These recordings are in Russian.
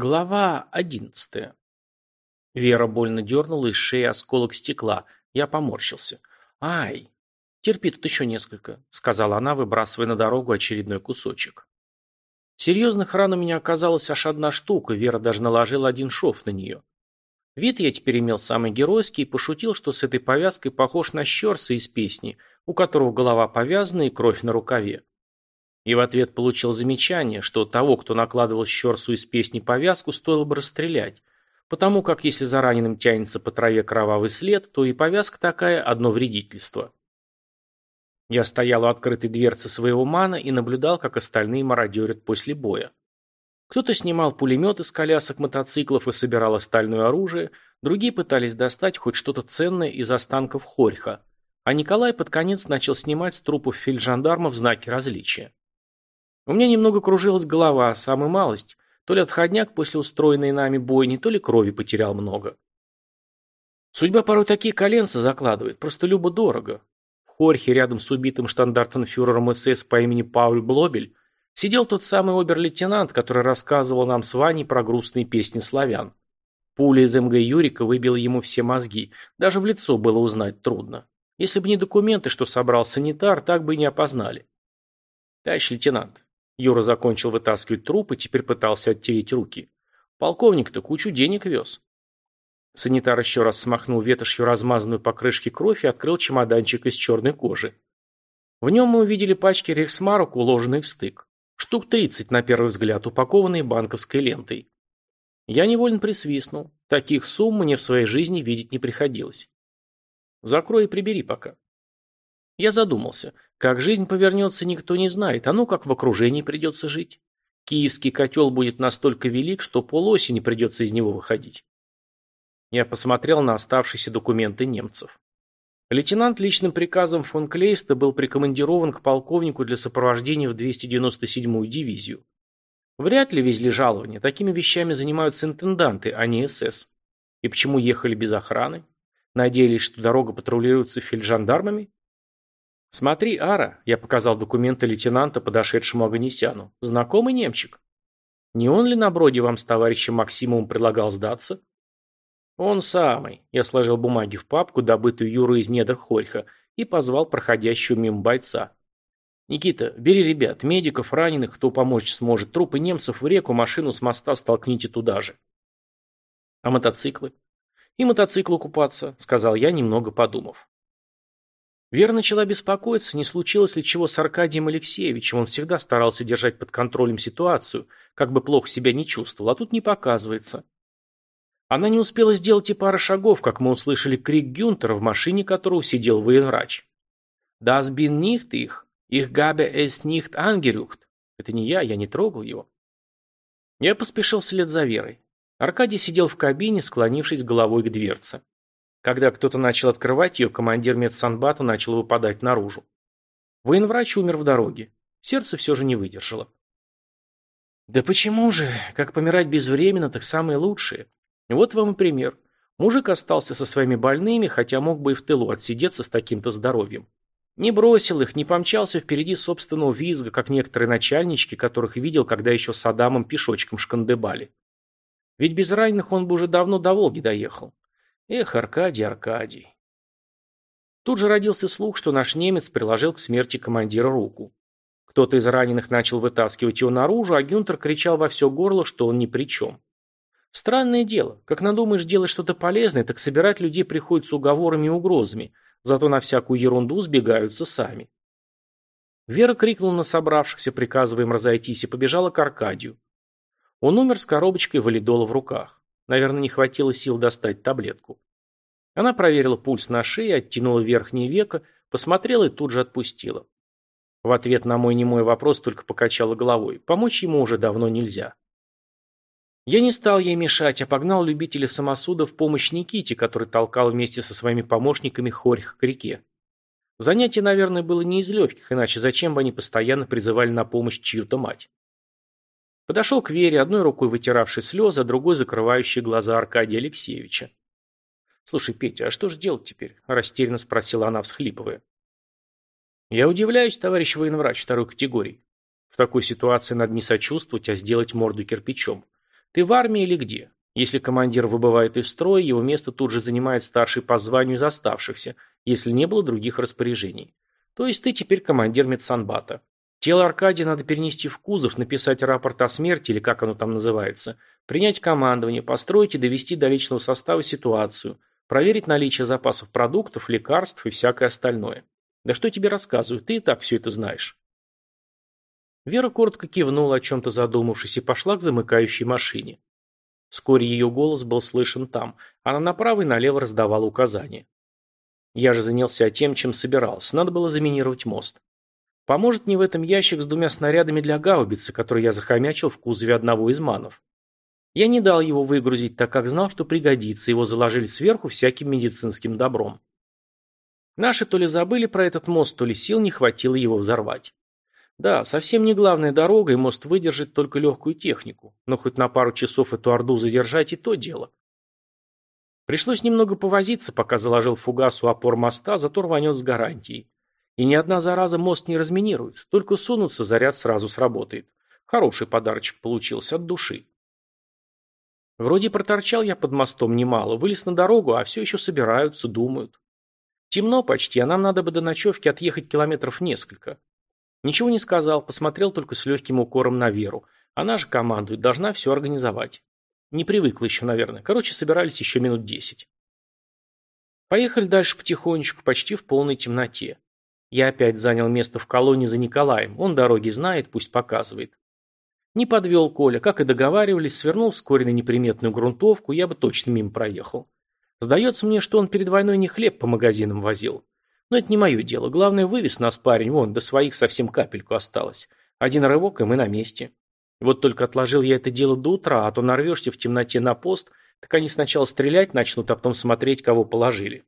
Глава одиннадцатая. Вера больно дернула из шеи осколок стекла. Я поморщился. «Ай! Терпи тут еще несколько», — сказала она, выбрасывая на дорогу очередной кусочек. Серьезных ран у меня оказалась аж одна штука, Вера даже наложила один шов на нее. Вид я теперь имел самый геройский и пошутил, что с этой повязкой похож на щерса из песни, у которого голова повязана и кровь на рукаве. И в ответ получил замечание, что того, кто накладывал щерсу из песни повязку, стоило бы расстрелять, потому как если за раненым тянется по траве кровавый след, то и повязка такая – одно вредительство. Я стоял у открытой дверцы своего мана и наблюдал, как остальные мародерят после боя. Кто-то снимал пулемет из колясок мотоциклов и собирал остальное оружие, другие пытались достать хоть что-то ценное из останков Хорьха, а Николай под конец начал снимать с трупов фельджандармов знаки различия. У меня немного кружилась голова, самая малость. То ли отходняк после устроенной нами бойни, то ли крови потерял много. Судьба порой такие коленца закладывает, просто любо-дорого. В Хорхе рядом с убитым штандартенфюрером СС по имени Пауль Блобель сидел тот самый обер-лейтенант, который рассказывал нам с Ваней про грустные песни славян. Пуля из МГ Юрика выбила ему все мозги, даже в лицо было узнать трудно. Если бы не документы, что собрал санитар, так бы и не опознали. Товарищ лейтенант, Юра закончил вытаскивать труп и теперь пытался оттереть руки. Полковник-то кучу денег вез. Санитар еще раз смахнул ветошью размазанную по крышке кровь и открыл чемоданчик из черной кожи. В нем мы увидели пачки рейхсмарок, уложенные в стык. Штук тридцать, на первый взгляд, упакованные банковской лентой. Я невольно присвистнул. Таких сумм мне в своей жизни видеть не приходилось. Закрой и прибери пока. Я задумался. Как жизнь повернется, никто не знает, а ну как в окружении придется жить. Киевский котел будет настолько велик, что полосени придется из него выходить. Я посмотрел на оставшиеся документы немцев. Лейтенант личным приказом фон Клейста был прикомандирован к полковнику для сопровождения в 297-ю дивизию. Вряд ли везли жалования, такими вещами занимаются интенданты, а не СС. И почему ехали без охраны? Надеялись, что дорога патрулируется фельджандармами? «Смотри, Ара», — я показал документы лейтенанта, подошедшему Аганесяну. «Знакомый немчик. Не он ли на броде вам с товарищем Максимовым предлагал сдаться?» «Он самый», — я сложил бумаги в папку, добытую Юрой из недр Хорьха, и позвал проходящего мимо бойца. «Никита, бери ребят, медиков, раненых, кто помочь сможет, трупы немцев в реку, машину с моста столкните туда же». «А мотоциклы?» «И мотоциклы купаться», — сказал я, немного подумав. Вера начала беспокоиться, не случилось ли чего с Аркадием Алексеевичем. Он всегда старался держать под контролем ситуацию, как бы плохо себя не чувствовал, а тут не показывается. Она не успела сделать и пары шагов, как мы услышали крик Гюнтера, в машине которого сидел военврач. «Das bin nicht ich. Ich gabe es nicht angerücht». Это не я, я не трогал его. Я поспешил вслед за Верой. Аркадий сидел в кабине, склонившись головой к дверце. Когда кто-то начал открывать ее, командир медсанбата начал выпадать наружу. Военврач умер в дороге. Сердце все же не выдержало. Да почему же? Как помирать безвременно, так самое лучшее. Вот вам и пример. Мужик остался со своими больными, хотя мог бы и в тылу отсидеться с таким-то здоровьем. Не бросил их, не помчался впереди собственного визга, как некоторые начальнички, которых видел, когда еще с Адамом пешочком шкандыбали. Ведь без раненых он бы уже давно до Волги доехал. Эх, Аркадий, Аркадий. Тут же родился слух, что наш немец приложил к смерти командира руку. Кто-то из раненых начал вытаскивать его наружу, а Гюнтер кричал во все горло, что он ни при чем. Странное дело, как надумаешь делать что-то полезное, так собирать людей приходится уговорами и угрозами, зато на всякую ерунду сбегаются сами. Вера крикнула на собравшихся, приказывая им разойтись, и побежала к Аркадию. Он умер с коробочкой валидола в руках. Наверное, не хватило сил достать таблетку. Она проверила пульс на шее, оттянула верхнее веко, посмотрела и тут же отпустила. В ответ на мой немой вопрос только покачала головой. Помочь ему уже давно нельзя. Я не стал ей мешать, а погнал любителя самосуда в помощь Никите, который толкал вместе со своими помощниками хорьх к реке. Занятие, наверное, было не из легких, иначе зачем бы они постоянно призывали на помощь чью-то мать? Подошел к Вере, одной рукой вытиравшей слезы, а другой закрывающей глаза Аркадия Алексеевича. «Слушай, Петя, а что же делать теперь?» – растерянно спросила она, всхлипывая. «Я удивляюсь, товарищ военврач второй категории. В такой ситуации надо не сочувствовать, а сделать морду кирпичом. Ты в армии или где? Если командир выбывает из строя, его место тут же занимает старший по званию из оставшихся, если не было других распоряжений. То есть ты теперь командир медсанбата. Тело Аркадия надо перенести в кузов, написать рапорт о смерти, или как оно там называется, принять командование, построить и довести до личного состава ситуацию, проверить наличие запасов продуктов, лекарств и всякое остальное. Да что тебе рассказываю, ты и так все это знаешь. Вера коротко кивнула, о чем-то задумавшись, и пошла к замыкающей машине. Вскоре ее голос был слышен там. Она направо и налево раздавала указания. Я же занялся тем, чем собирался. Надо было заминировать мост. Поможет мне в этом ящик с двумя снарядами для гаубицы, который я захомячил в кузове одного из манов. Я не дал его выгрузить, так как знал, что пригодится, его заложили сверху всяким медицинским добром. Наши то ли забыли про этот мост, то ли сил не хватило его взорвать. Да, совсем не главная дорога, и мост выдержит только легкую технику, но хоть на пару часов эту орду задержать и то дело. Пришлось немного повозиться, пока заложил фугас у опор моста, зато рванет с гарантией. И ни одна зараза мост не разминирует, только сунуться, заряд сразу сработает. Хороший подарочек получился от души. Вроде проторчал я под мостом немало, вылез на дорогу, а все еще собираются, думают. Темно почти, а нам надо бы до ночевки отъехать километров несколько. Ничего не сказал, посмотрел только с легким укором на Веру. Она же командует, должна все организовать. Не привыкла еще, наверное. Короче, собирались еще минут десять. Поехали дальше потихонечку, почти в полной темноте. Я опять занял место в колонне за Николаем. Он дороги знает, пусть показывает. Не подвел Коля, как и договаривались, свернул вскоре на неприметную грунтовку, я бы точно мимо проехал. Сдается мне, что он перед войной не хлеб по магазинам возил. Но это не мое дело. Главное, вывез нас парень, вон, до своих совсем капельку осталось. Один рывок, и мы на месте. Вот только отложил я это дело до утра, а то нарвешься в темноте на пост, так они сначала стрелять начнут, а потом смотреть, кого положили.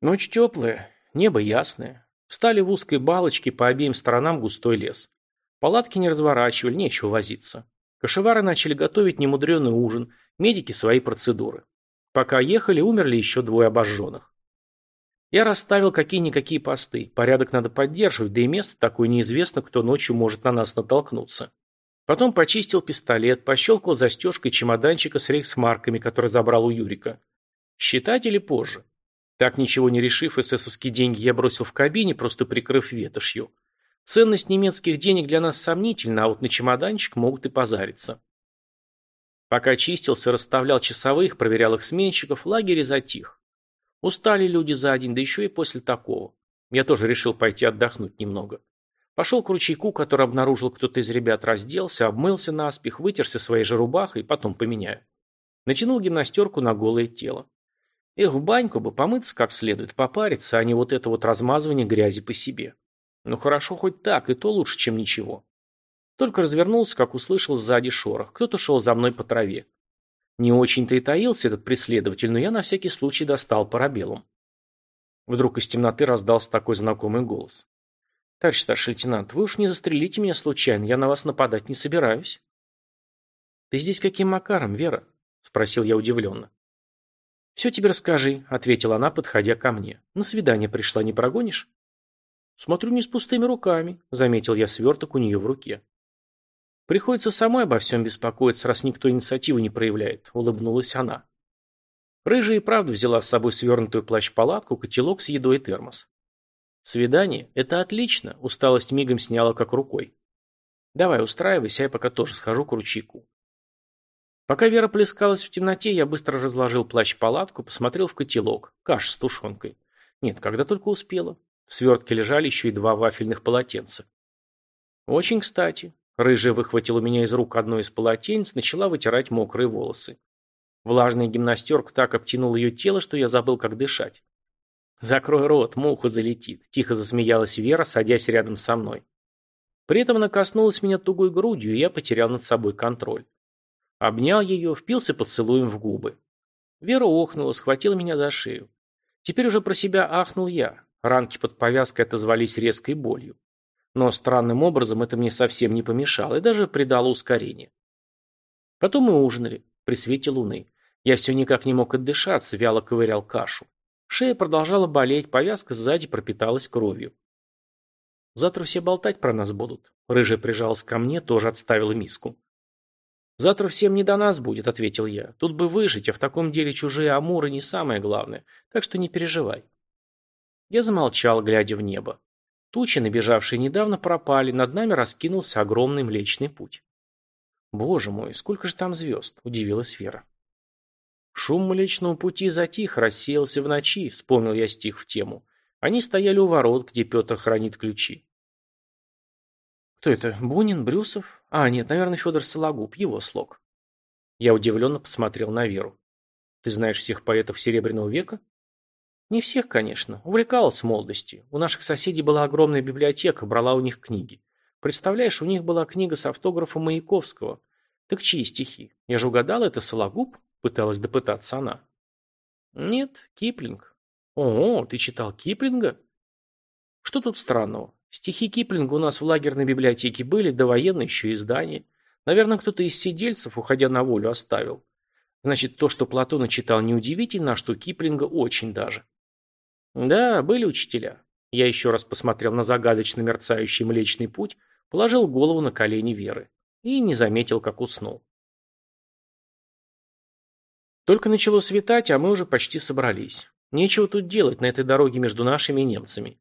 Ночь теплая, небо ясное. Встали в узкой балочке, по обеим сторонам густой лес. Палатки не разворачивали, нечего возиться. Кошевары начали готовить немудренный ужин, медики свои процедуры. Пока ехали, умерли еще двое обожженных. Я расставил какие-никакие посты. Порядок надо поддерживать, да и место такое неизвестно, кто ночью может на нас натолкнуться. Потом почистил пистолет, пощелкал застежкой чемоданчика с рейхсмарками, который забрал у Юрика. Считать или позже? Так ничего не решив, эсэсовские деньги я бросил в кабине, просто прикрыв ветошью. Ценность немецких денег для нас сомнительна, а вот на чемоданчик могут и позариться. Пока чистился, расставлял часовых, проверял их сменщиков, лагерь затих. Устали люди за день, да еще и после такого. Я тоже решил пойти отдохнуть немного. Пошел к ручейку, который обнаружил кто-то из ребят, разделся, обмылся наспех, вытерся своей же рубахой, потом поменяю. Натянул гимнастерку на голое тело. Эх, в баньку бы помыться как следует, попариться, а не вот это вот размазывание грязи по себе. Ну хорошо хоть так, и то лучше, чем ничего. Только развернулся, как услышал сзади шорох. Кто-то шел за мной по траве. Не очень-то и таился этот преследователь, но я на всякий случай достал парабеллум. Вдруг из темноты раздался такой знакомый голос. «Товарищ старший лейтенант, вы уж не застрелите меня случайно, я на вас нападать не собираюсь». «Ты здесь каким макаром, Вера?» – спросил я удивленно. «Все тебе расскажи», – ответила она, подходя ко мне. «На свидание пришла, не прогонишь?» «Смотрю, не с пустыми руками», – заметил я сверток у нее в руке. Приходится самой обо всем беспокоиться, раз никто инициативы не проявляет, улыбнулась она. Рыжая и правда взяла с собой свернутую плащ-палатку, котелок с едой и термос. Свидание – это отлично, усталость мигом сняла как рукой. Давай, устраивайся, я пока тоже схожу к ручейку. Пока Вера плескалась в темноте, я быстро разложил плащ-палатку, посмотрел в котелок, каш с тушенкой. Нет, когда только успела. В свертке лежали еще и два вафельных полотенца. Очень кстати. Рыжая выхватила у меня из рук одно из полотенец, начала вытирать мокрые волосы. Влажная гимнастерка так обтянула ее тело, что я забыл, как дышать. «Закрой рот, муха залетит», – тихо засмеялась Вера, садясь рядом со мной. При этом она коснулась меня тугой грудью, и я потерял над собой контроль. Обнял ее, впился поцелуем в губы. Вера охнула, схватила меня за шею. Теперь уже про себя ахнул я. Ранки под повязкой отозвались резкой болью. Но странным образом это мне совсем не помешало и даже придало ускорение. Потом мы ужинали при свете луны. Я все никак не мог отдышаться, вяло ковырял кашу. Шея продолжала болеть, повязка сзади пропиталась кровью. Завтра все болтать про нас будут. Рыжая прижалась ко мне, тоже отставила миску. «Завтра всем не до нас будет», — ответил я. «Тут бы выжить, а в таком деле чужие амуры не самое главное, так что не переживай». Я замолчал, глядя в небо. Тучи, набежавшие недавно, пропали, над нами раскинулся огромный Млечный Путь. «Боже мой, сколько же там звезд!» – удивилась Вера. Шум Млечного Пути затих, рассеялся в ночи, вспомнил я стих в тему. Они стояли у ворот, где Петр хранит ключи. Кто это? Бунин? Брюсов? А, нет, наверное, Федор Сологуб, его слог. Я удивленно посмотрел на Веру. Ты знаешь всех поэтов Серебряного века? Не всех, конечно. Увлекалась молодости. У наших соседей была огромная библиотека, брала у них книги. Представляешь, у них была книга с автографом Маяковского. Так чьи стихи? Я же угадала, это Сологуб? Пыталась допытаться она. Нет, Киплинг. О, ты читал Киплинга? Что тут странного? Стихи Киплинга у нас в лагерной библиотеке были, до военной еще издания. Наверное, кто-то из сидельцев, уходя на волю, оставил. Значит, то, что Платона читал, неудивительно, а что Киплинга очень даже. Да, были учителя. Я еще раз посмотрел на загадочно мерцающий Млечный Путь, положил голову на колени Веры и не заметил, как уснул. Только начало светать, а мы уже почти собрались. Нечего тут делать на этой дороге между нашими и немцами.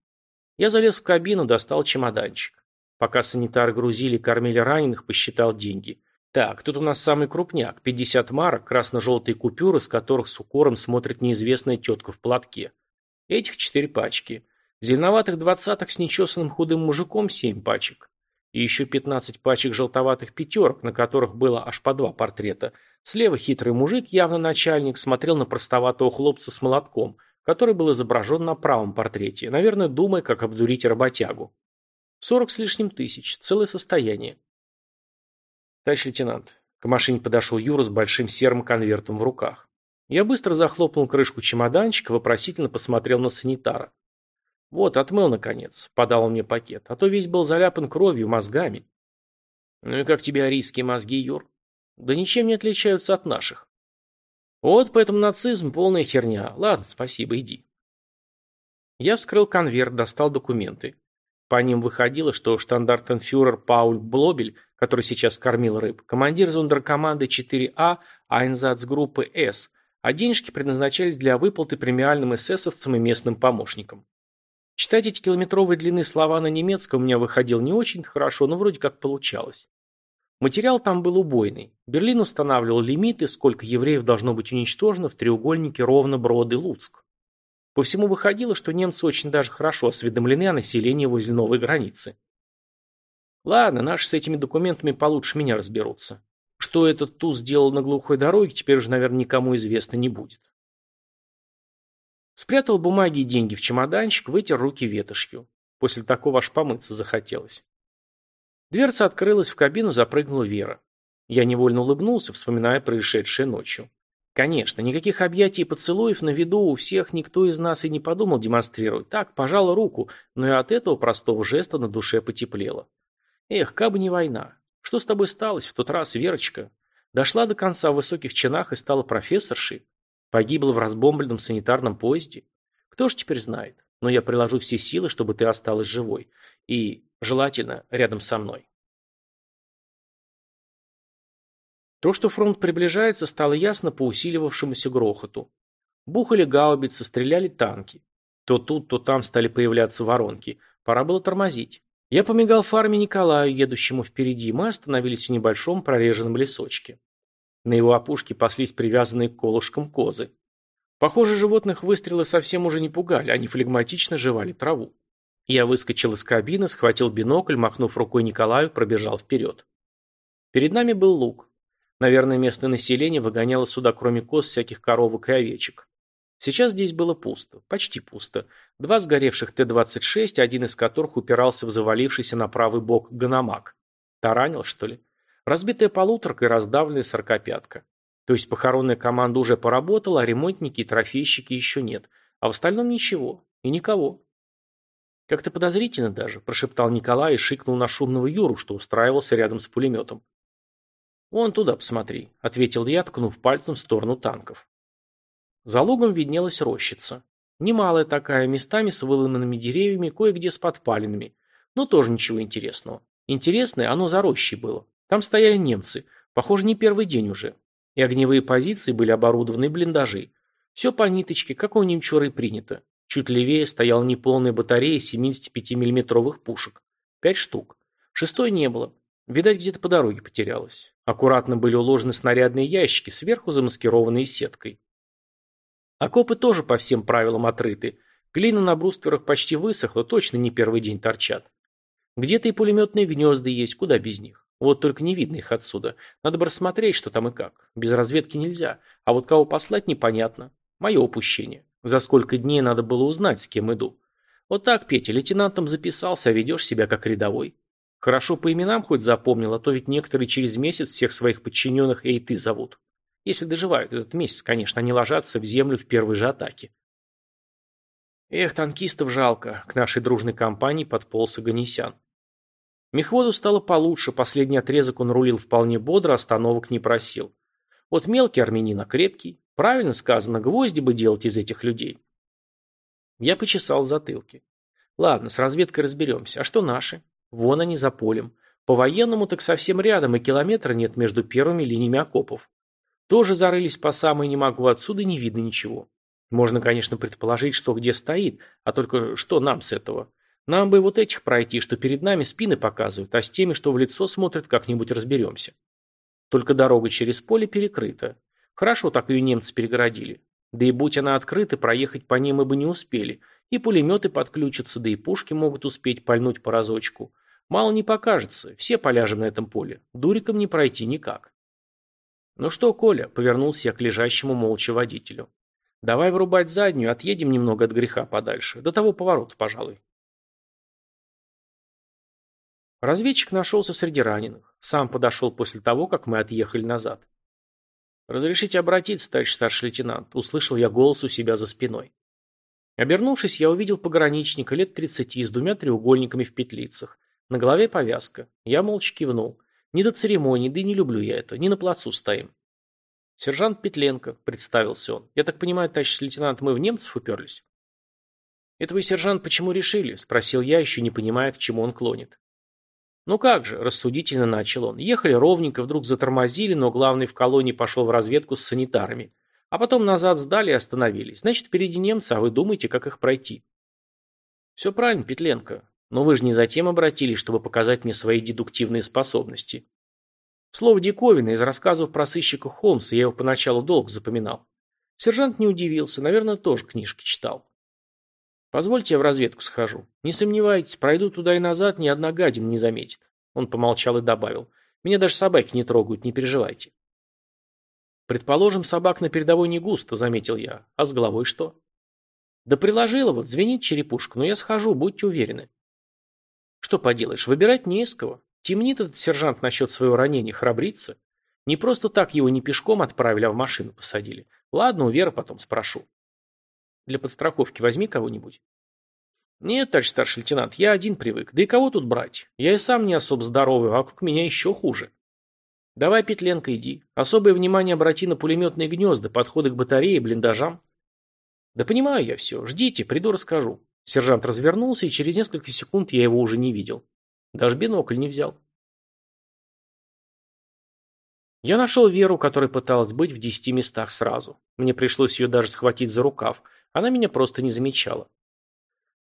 Я залез в кабину, достал чемоданчик. Пока санитары грузили и кормили раненых, посчитал деньги. Так, тут у нас самый крупняк. 50 марок, красно-желтые купюры, с которых с укором смотрит неизвестная тетка в платке. Этих четыре пачки. Зеленоватых двадцаток с нечесанным худым мужиком семь пачек. И еще 15 пачек желтоватых пятерок, на которых было аж по два портрета. Слева хитрый мужик, явно начальник, смотрел на простоватого хлопца с молотком – который был изображен на правом портрете, наверное, думая, как обдурить работягу. Сорок с лишним тысяч, целое состояние. Товарищ лейтенант, к машине подошел Юра с большим серым конвертом в руках. Я быстро захлопнул крышку чемоданчика, вопросительно посмотрел на санитара. Вот, отмыл, наконец, подал он мне пакет, а то весь был заляпан кровью, мозгами. Ну и как тебе арийские мозги, Юр? Да ничем не отличаются от наших. Вот поэтому нацизм полная херня. Ладно, спасибо, иди. Я вскрыл конверт, достал документы. По ним выходило, что штандартенфюрер Пауль Блобель, который сейчас кормил рыб, командир зондеркоманды 4А Айнзацгруппы С, а денежки предназначались для выплаты премиальным эсэсовцам и местным помощникам. Читать эти километровые длины слова на немецком у меня выходил не очень хорошо, но вроде как получалось. Материал там был убойный. Берлин устанавливал лимиты, сколько евреев должно быть уничтожено в треугольнике Ровно-Броды-Луцк. По всему выходило, что немцы очень даже хорошо осведомлены о населении возле новой границы. Ладно, наши с этими документами получше меня разберутся. Что этот туз сделал на глухой дороге, теперь уже, наверное, никому известно не будет. Спрятал бумаги и деньги в чемоданчик, вытер руки ветошью. После такого аж помыться захотелось. Дверца открылась, в кабину запрыгнула Вера. Я невольно улыбнулся, вспоминая происшедшее ночью. Конечно, никаких объятий и поцелуев на виду у всех никто из нас и не подумал демонстрировать. Так, пожала руку, но и от этого простого жеста на душе потеплело. Эх, кабы не война. Что с тобой сталось в тот раз, Верочка? Дошла до конца в высоких чинах и стала профессоршей? Погибла в разбомбленном санитарном поезде? Кто ж теперь знает? Но я приложу все силы, чтобы ты осталась живой. И Желательно рядом со мной. То, что фронт приближается, стало ясно по усиливавшемуся грохоту. Бухали гаубицы, стреляли танки. То тут, то там стали появляться воронки. Пора было тормозить. Я помигал фарме Николаю, едущему впереди, мы остановились в небольшом прореженном лесочке. На его опушке паслись привязанные к колышкам козы. Похоже, животных выстрелы совсем уже не пугали, они флегматично жевали траву. Я выскочил из кабины, схватил бинокль, махнув рукой Николаю, пробежал вперед. Перед нами был луг. Наверное, местное население выгоняло сюда, кроме коз, всяких коровок и овечек. Сейчас здесь было пусто, почти пусто. Два сгоревших Т-26, один из которых упирался в завалившийся на правый бок гономак. Таранил, что ли? Разбитая полуторка и раздавленная сорокопятка. То есть похоронная команда уже поработала, а ремонтники и трофейщики еще нет. А в остальном ничего. И никого. «Как-то подозрительно даже», – прошептал Николай и шикнул на шумного Юру, что устраивался рядом с пулеметом. «Вон туда посмотри», – ответил я, ткнув пальцем в сторону танков. За лугом виднелась рощица. Немалая такая, местами с выломанными деревьями, кое-где с подпалинами. Но тоже ничего интересного. Интересное оно за рощей было. Там стояли немцы. Похоже, не первый день уже. И огневые позиции были оборудованы блиндажи. Все по ниточке, как у немчуры принято. Чуть левее стояла неполная батарея 75 миллиметровых пушек. Пять штук. Шестой не было. Видать, где-то по дороге потерялась. Аккуратно были уложены снарядные ящики, сверху замаскированные сеткой. Окопы тоже по всем правилам отрыты. Глина на брустверах почти высохла, точно не первый день торчат. Где-то и пулеметные гнезда есть, куда без них. Вот только не видно их отсюда. Надо бы рассмотреть, что там и как. Без разведки нельзя. А вот кого послать, непонятно. Мое упущение. За сколько дней надо было узнать, с кем иду. Вот так, Петя, лейтенантом записался, а ведешь себя как рядовой. Хорошо по именам хоть запомнил, а то ведь некоторые через месяц всех своих подчиненных и ты зовут. Если доживают этот месяц, конечно, они ложатся в землю в первой же атаке. Эх, танкистов жалко, к нашей дружной компании подполз Аганесян. Мехводу стало получше, последний отрезок он рулил вполне бодро, остановок не просил. Вот мелкий армянин, а крепкий. Правильно сказано, гвозди бы делать из этих людей. Я почесал затылки. Ладно, с разведкой разберемся. А что наши? Вон они за полем. По-военному так совсем рядом, и километра нет между первыми линиями окопов. Тоже зарылись по самой не могу, отсюда не видно ничего. Можно, конечно, предположить, что где стоит, а только что нам с этого? Нам бы вот этих пройти, что перед нами спины показывают, а с теми, что в лицо смотрят, как-нибудь разберемся. Только дорога через поле перекрыта. Хорошо так ее немцы перегородили. Да и будь она открыта, проехать по ним мы бы не успели. И пулеметы подключатся, да и пушки могут успеть пальнуть по разочку. Мало не покажется, все поляжем на этом поле. Дуриком не пройти никак. Ну что, Коля, повернулся я к лежащему молча водителю. Давай врубать заднюю, отъедем немного от греха подальше. До того поворота, пожалуй. Разведчик нашелся среди раненых. Сам подошел после того, как мы отъехали назад. «Разрешите обратиться, товарищ старший лейтенант», – услышал я голос у себя за спиной. Обернувшись, я увидел пограничника лет тридцати с двумя треугольниками в петлицах. На голове повязка. Я молча кивнул. Не до церемоний, да и не люблю я это. Не на плацу стоим. «Сержант Петленко», – представился он. «Я так понимаю, товарищ лейтенант, мы в немцев уперлись?» «Это вы, сержант, почему решили?» – спросил я, еще не понимая, к чему он клонит. «Ну как же», – рассудительно начал он. Ехали ровненько, вдруг затормозили, но главный в колонии пошел в разведку с санитарами. А потом назад сдали и остановились. Значит, впереди немцы, а вы думаете, как их пройти. Все правильно, Петленко. Но вы же не затем обратились, чтобы показать мне свои дедуктивные способности. Слово диковина из рассказов про сыщика Холмса, я его поначалу долго запоминал. Сержант не удивился, наверное, тоже книжки читал. Позвольте я в разведку схожу. Не сомневайтесь, пройду туда и назад, ни одна гадина не заметит. Он помолчал и добавил. Меня даже собаки не трогают, не переживайте. Предположим, собак на передовой не густо, заметил я. А с головой что? Да приложила вот, звенит черепушка, но я схожу, будьте уверены. Что поделаешь, выбирать не из кого. Темнит этот сержант насчет своего ранения, храбрится. Не просто так его не пешком отправили, а в машину посадили. Ладно, у Веры потом спрошу. Для подстраховки возьми кого-нибудь. Нет, товарищ старший лейтенант, я один привык. Да и кого тут брать? Я и сам не особо здоровый, а вокруг меня еще хуже. Давай, Петленко, иди. Особое внимание обрати на пулеметные гнезда, подходы к батарее, блиндажам. Да понимаю я все. Ждите, приду расскажу. Сержант развернулся, и через несколько секунд я его уже не видел. Даже бинокль не взял. Я нашел Веру, которая пыталась быть в десяти местах сразу. Мне пришлось ее даже схватить за рукав – она меня просто не замечала.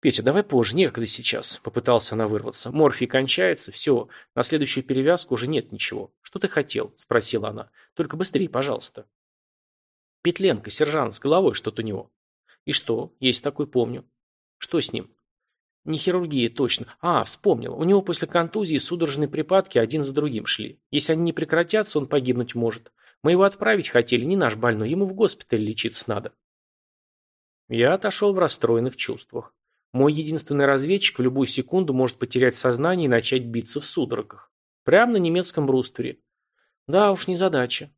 «Петя, давай позже, некогда сейчас», — попытался она вырваться. «Морфий кончается, все, на следующую перевязку уже нет ничего. Что ты хотел?» — спросила она. «Только быстрее, пожалуйста». «Петленко, сержант, с головой что-то у него». «И что? Есть такой, помню». «Что с ним?» «Не хирургия, точно. А, вспомнил. У него после контузии судорожные припадки один за другим шли. Если они не прекратятся, он погибнуть может. Мы его отправить хотели, не наш больной, ему в госпиталь лечиться надо». Я отошел в расстроенных чувствах. Мой единственный разведчик в любую секунду может потерять сознание и начать биться в судорогах. Прямо на немецком бруствере. Да уж, не задача.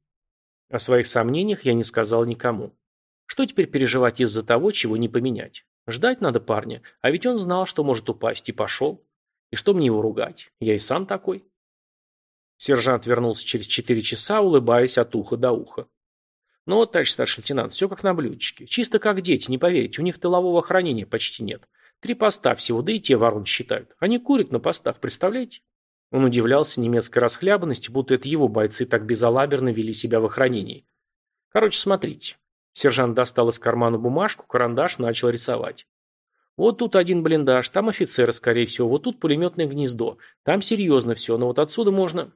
О своих сомнениях я не сказал никому. Что теперь переживать из-за того, чего не поменять? Ждать надо парня, а ведь он знал, что может упасть, и пошел. И что мне его ругать? Я и сам такой. Сержант вернулся через четыре часа, улыбаясь от уха до уха. Ну вот, товарищ старший лейтенант, все как на блюдечке. Чисто как дети, не поверите, у них тылового хранения почти нет. Три поста всего, да и те ворон считают. Они курят на постах, представляете? Он удивлялся немецкой расхлябанности, будто это его бойцы так безалаберно вели себя в охранении. Короче, смотрите. Сержант достал из кармана бумажку, карандаш, начал рисовать. Вот тут один блиндаж, там офицеры, скорее всего, вот тут пулеметное гнездо. Там серьезно все, но вот отсюда можно...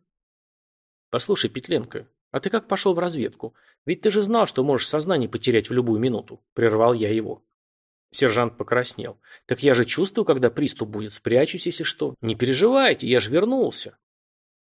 Послушай, Петленко, а ты как пошел в разведку? Ведь ты же знал, что можешь сознание потерять в любую минуту. Прервал я его. Сержант покраснел. Так я же чувствую, когда приступ будет. Спрячусь, если что. Не переживайте, я же вернулся.